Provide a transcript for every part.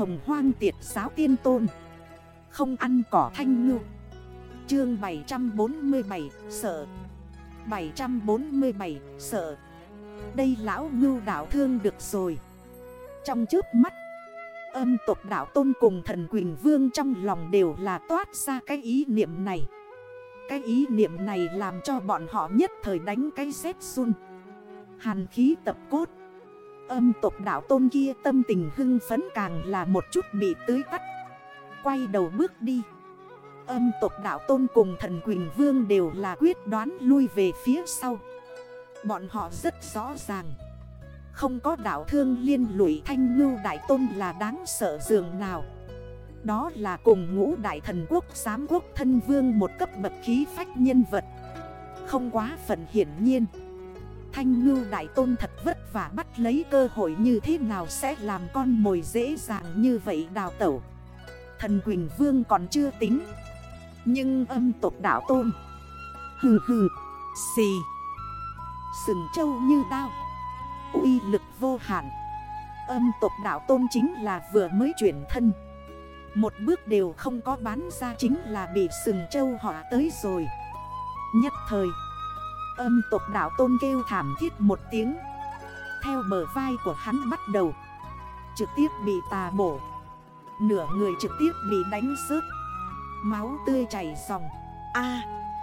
hồng hoang tiệt giáo tiên tôn. Không ăn cỏ thanh ngư. Chương 747 sợ 747 sợ Đây lão ngưu đảo thương được rồi. Trong trước mắt, Âm tộc đảo tôn cùng thần Quỳnh Vương trong lòng đều là toát ra cái ý niệm này. Cái ý niệm này làm cho bọn họ nhất thời đánh cái rét run. Hàn khí tập cốt. Âm tộc đảo tôn kia tâm tình hưng phấn càng là một chút bị tưới tắt. Quay đầu bước đi. Âm tộc đảo tôn cùng thần Quỳnh Vương đều là quyết đoán lui về phía sau. Bọn họ rất rõ ràng. Không có đảo thương liên lụy thanh ngưu đại tôn là đáng sợ dường nào. Đó là cùng ngũ đại thần quốc, giám quốc, thân vương một cấp bậc khí phách nhân vật. Không quá phận hiển nhiên. Thanh ngưu đại tôn thật vất vả bắt lấy cơ hội như thế nào sẽ làm con mồi dễ dàng như vậy đào tẩu. Thần Quỳnh Vương còn chưa tính. Nhưng âm tộc đảo tôn. Hừ hừ. Xì. Sừng trâu như đao. Uy lực vô hạn. Âm tộc đảo tôn chính là vừa mới chuyển thân. Một bước đều không có bán ra chính là bị sừng trâu họ tới rồi. Nhất thời, Âm tộc đảo tôn kêu thảm thiết một tiếng. Theo bờ vai của hắn bắt đầu. Trực tiếp bị tà bổ. Nửa người trực tiếp bị đánh rớt. Máu tươi chảy dòng. A,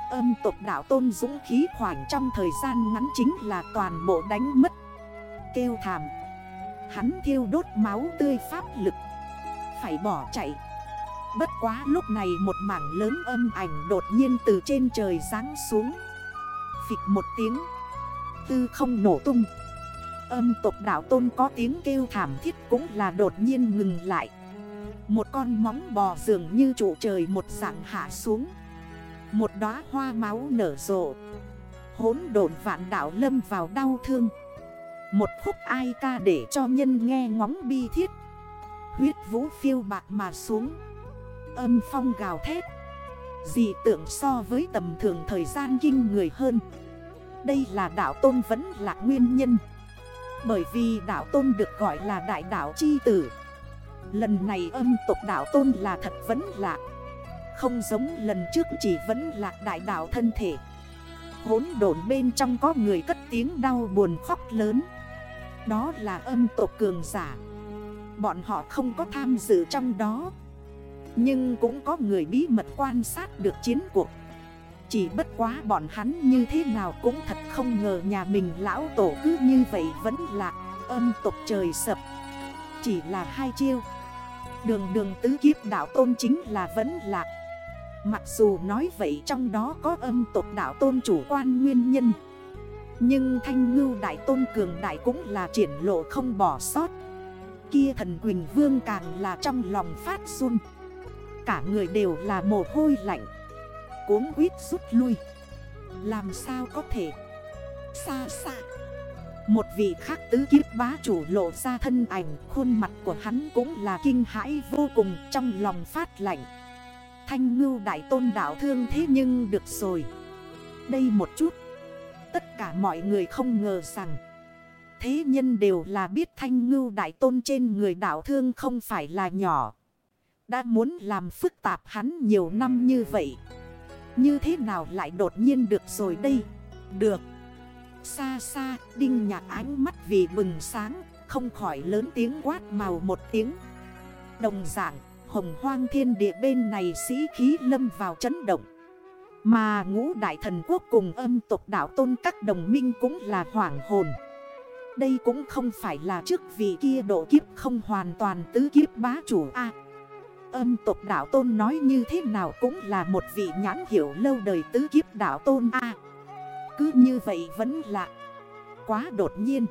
Âm tộc đảo tôn dũng khí khoảng trong thời gian ngắn chính là toàn bộ đánh mất. Kêu thảm. Hắn thiêu đốt máu tươi pháp lực. Phải bỏ chạy. Bất quá lúc này một mảng lớn âm ảnh đột nhiên từ trên trời ráng xuống. Phịch một tiếng. Tư không nổ tung. Âm tộc đảo tôn có tiếng kêu thảm thiết cũng là đột nhiên ngừng lại. Một con móng bò dường như trụ trời một dạng hạ xuống. Một đóa hoa máu nở rộ. Hốn độn vạn đảo lâm vào đau thương. Một khúc ai ca để cho nhân nghe ngóng bi thiết. Huyết vũ phiêu bạc mà xuống. Âm phong gào thét. Dị tượng so với tầm thường thời gian kinh người hơn. Đây là đảo tôn vẫn là nguyên nhân. Bởi vì đảo tôn được gọi là đại đảo chi tử. Lần này âm tục đảo tôn là thật vẫn lạ. Không giống lần trước chỉ vẫn là đại đảo thân thể. Hốn đồn bên trong có người cất tiếng đau buồn khóc lớn. Đó là âm tộc cường giả. Bọn họ không có tham dự trong đó. Nhưng cũng có người bí mật quan sát được chiến cuộc. Chỉ bất quá bọn hắn như thế nào cũng thật không ngờ nhà mình lão tổ cứ như vậy vẫn là âm tục trời sập. Chỉ là hai chiêu. Đường đường tứ kiếp đảo tôn chính là vẫn lạc Mặc dù nói vậy trong đó có âm tục đảo tôn chủ quan nguyên nhân. Nhưng thanh ngưu đại tôn cường đại cũng là triển lộ không bỏ sót. Kia thần Quỳnh Vương càng là trong lòng phát run. Cả người đều là mồ hôi lạnh. Cuốn quýt rút lui. Làm sao có thể? Xa xa. Một vị khác tứ kiếp bá chủ lộ ra thân ảnh, Khuôn mặt của hắn cũng là kinh hãi vô cùng Trong lòng phát lạnh. Thanh ngưu đại tôn đảo thương thế nhưng được rồi. Đây một chút. Tất cả mọi người không ngờ rằng, Thế nhân đều là biết thanh ngưu đại tôn trên người đảo thương không phải là nhỏ. Đã muốn làm phức tạp hắn nhiều năm như vậy như thế nào lại đột nhiên được rồi đây? Được. Xa xa đinh nhạc ánh mắt vì bừng sáng, Không khỏi lớn tiếng quát màu một tiếng. Đồng dạng, hồng hoang thiên địa bên này sĩ khí lâm vào chấn động. Mà ngũ đại thần quốc cùng âm tộc đảo tôn các đồng minh cũng là hoảng hồn. Đây cũng không phải là trước vì kia độ kiếp không hoàn toàn tứ kiếp bá chủ A. Âm tộc đảo tôn nói như thế nào cũng là một vị nhãn hiểu lâu đời tứ kiếp đảo tôn A. Cứ như vậy vẫn lạ Quá đột nhiên.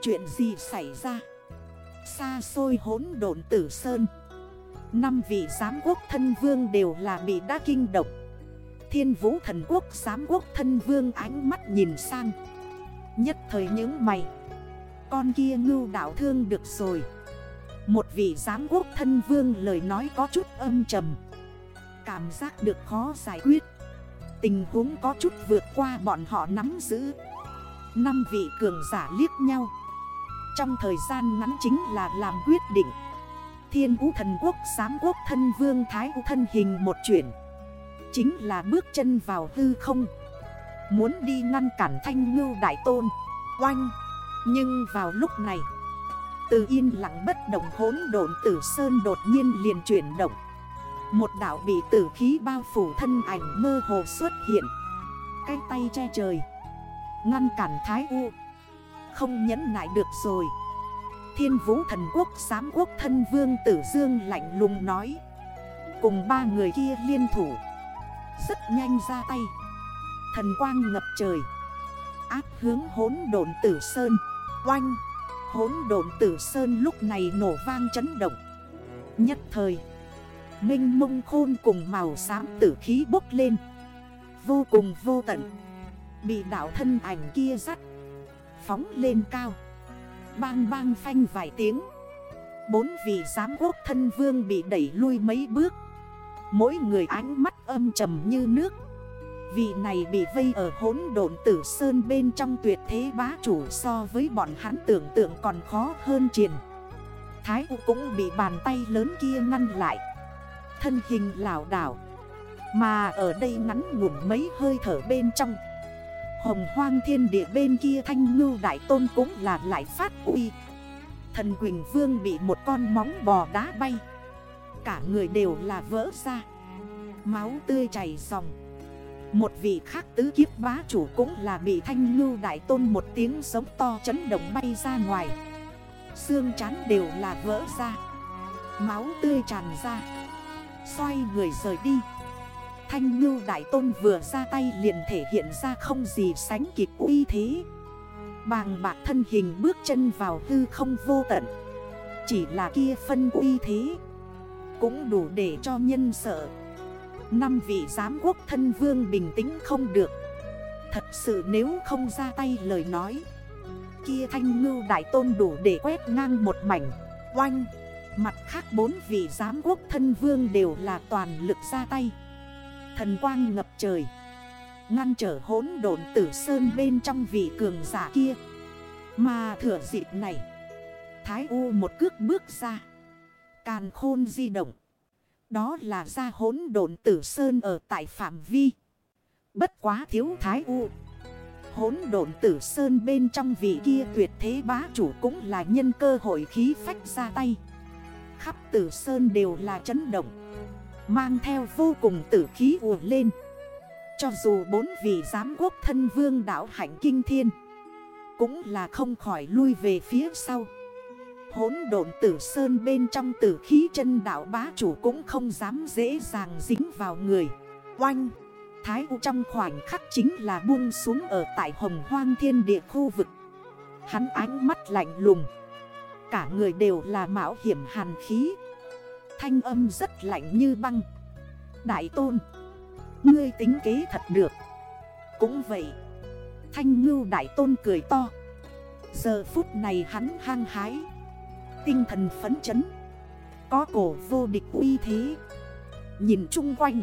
Chuyện gì xảy ra? Xa xôi hốn độn tử sơn. Năm vị giám quốc thân vương đều là bị đa kinh động. Thiên vũ thần quốc giám quốc thân vương ánh mắt nhìn sang. Nhất thời những mày. Con kia ngưu đảo thương được rồi một vị giám quốc thân vương lời nói có chút âm trầm. Cảm giác được khó giải quyết. Tình huống có chút vượt qua bọn họ nắm giữ. Năm vị cường giả liếc nhau. Trong thời gian ngắn chính là làm quyết định. Thiên Vũ Thần Quốc, Giám Quốc Thân Vương, Thái Vũ thân hình một chuyển. Chính là bước chân vào hư không. Muốn đi ngăn cản thanh ngưu đại tôn. Oanh. Nhưng vào lúc này từ yên lặng bất động hốn độn tử sơn đột nhiên liền chuyển động. Một đảo bị tử khí bao phủ thân ảnh mơ hồ xuất hiện. Cái tay che trời. Ngăn cản thái u. Không nhẫn nại được rồi. Thiên vũ thần quốc giám quốc thân vương tử dương lạnh lùng nói. Cùng ba người kia liên thủ. Rất nhanh ra tay. Thần quang ngập trời. Áp hướng hốn độn tử sơn. Oanh. Hốn độn tử sơn lúc này nổ vang chấn động. Nhất thời, Minh mông khôn cùng màu xám tử khí bốc lên. Vô cùng vô tận, Bị đảo thân ảnh kia dắt, Phóng lên cao. Bang bang phanh vài tiếng, Bốn vị giám quốc thân vương bị đẩy lui mấy bước. Mỗi người ánh mắt âm trầm như nước. Vị này bị vây ở hốn độn tử sơn bên trong tuyệt thế bá chủ so với bọn hắn tưởng tượng còn khó hơn triền. Thái U cũng bị bàn tay lớn kia ngăn lại. Thân hình lào đảo. Mà ở đây ngắn ngủn mấy hơi thở bên trong. Hồng hoang thiên địa bên kia thanh ngưu đại tôn cũng là lại phát uy. Thần Quỳnh Vương bị một con móng bò đá bay. Cả người đều là vỡ ra. Máu tươi chảy dòng. Một vị khác tứ kiếp bá chủ cũng là bị thanh ngưu đại tôn một tiếng giống to chấn động bay ra ngoài. Xương chán đều là vỡ ra, Máu tươi tràn ra. Xoay người rời đi. Thanh ngưu đại tôn vừa ra tay liền thể hiện ra không gì sánh kịp uy thế. Bàng bạc thân hình bước chân vào hư không vô tận. Chỉ là kia phân uy thế Cũng đủ để cho nhân sợ. Năm vị giám quốc thân vương bình tĩnh không được. Thật sự nếu không ra tay lời nói, Kia thanh ngưu đại tôn đủ để quét ngang một mảnh. Oanh, Mặt khác bốn vị giám quốc thân vương đều là toàn lực ra tay. Thần quang ngập trời, Ngăn trở hốn độn tử sơn bên trong vị cường giả kia. Mà thừa dịp này, Thái U một cước bước ra, Càn khôn di động. Đó là ra hốn độn tử sơn ở tại phạm vi. Bất quá thiếu Thái U. Hốn độn tử sơn bên trong vị kia tuyệt thế bá chủ cũng là nhân cơ hội khí phách ra tay. Khắp tử sơn đều là chấn động. Mang theo vô cùng tử khí ùa lên. Cho dù bốn vị giám quốc thân vương đảo hạnh kinh thiên, Cũng là không khỏi lui về phía sau. Hốn độn tử sơn bên trong tử khí chân đảo bá chủ cũng không dám dễ dàng dính vào người. Oanh! Thái U trong khoảnh khắc chính là buông xuống ở tại hồng hoang thiên địa khu vực. Hắn ánh mắt lạnh lùng. Cả người đều là mạo hiểm hàn khí. Thanh âm rất lạnh như băng. Đại tôn! Ngươi tính kế thật được. Cũng vậy, Thanh ngưu đại tôn cười to. Giờ phút này hắn hang hái. Tinh thần phấn chấn. Có cổ vô địch uy thế. Nhìn chung quanh,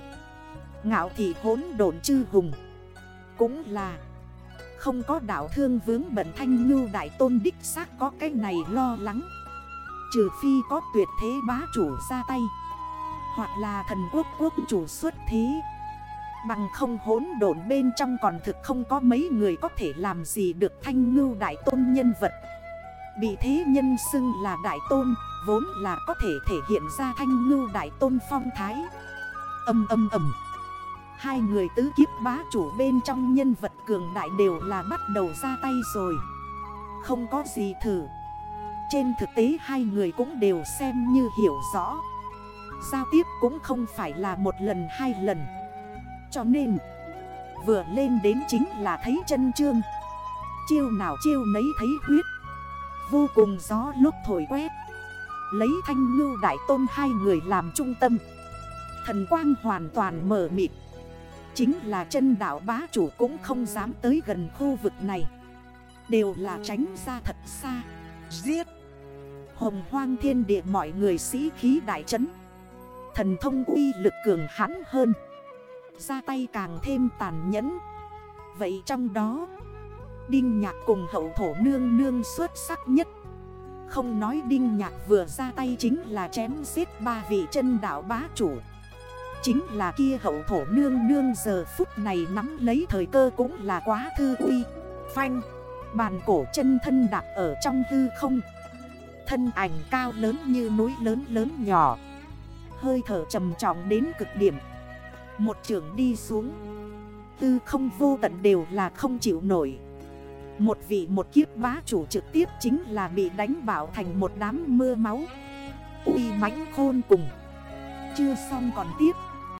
Ngạo thị hốn độn chư hùng. Cũng là Không có đảo thương vướng bẩn thanh ngưu đại tôn đích xác có cái này lo lắng. Trừ phi có tuyệt thế bá chủ ra tay. Hoặc là thần quốc quốc chủ xuất thế. Bằng không hốn độn bên trong còn thực không có mấy người có thể làm gì được thanh ngưu đại tôn nhân vật. Bị thế nhân xưng là đại tôn, Vốn là có thể thể hiện ra thanh ngưu đại tôn phong thái. Âm âm âm. Hai người tứ kiếp bá chủ bên trong nhân vật cường đại đều là bắt đầu ra tay rồi. Không có gì thử. Trên thực tế hai người cũng đều xem như hiểu rõ. Giao tiếp cũng không phải là một lần hai lần. Cho nên, Vừa lên đến chính là thấy chân trương. Chiêu nào chiêu nấy thấy huyết. Vô cùng gió lúc thổi quét. Lấy thanh ngưu đại tôn hai người làm trung tâm. Thần quang hoàn toàn mở mịt. Chính là chân đảo bá chủ cũng không dám tới gần khu vực này. Đều là tránh ra thật xa. Giết! Hồng hoang thiên địa mọi người sĩ khí đại trấn Thần thông uy lực cường hãn hơn. Ra tay càng thêm tàn nhẫn. Vậy trong đó Đinh nhạc cùng hậu thổ nương nương xuất sắc nhất. Không nói đinh nhạc vừa ra tay chính là chém giết ba vị chân đảo bá chủ. Chính là kia hậu thổ nương nương giờ phút này nắm lấy thời cơ cũng là quá thư uy. Phanh, Bàn cổ chân thân đạp ở trong hư không. Thân ảnh cao lớn như núi lớn lớn nhỏ. Hơi thở trầm trọng đến cực điểm. Một trường đi xuống. Tư không vô tận đều là không chịu nổi. Một vị một kiếp bá chủ trực tiếp chính là bị đánh bảo thành một đám mưa máu. Uy mãnh khôn cùng. Chưa xong còn tiếp.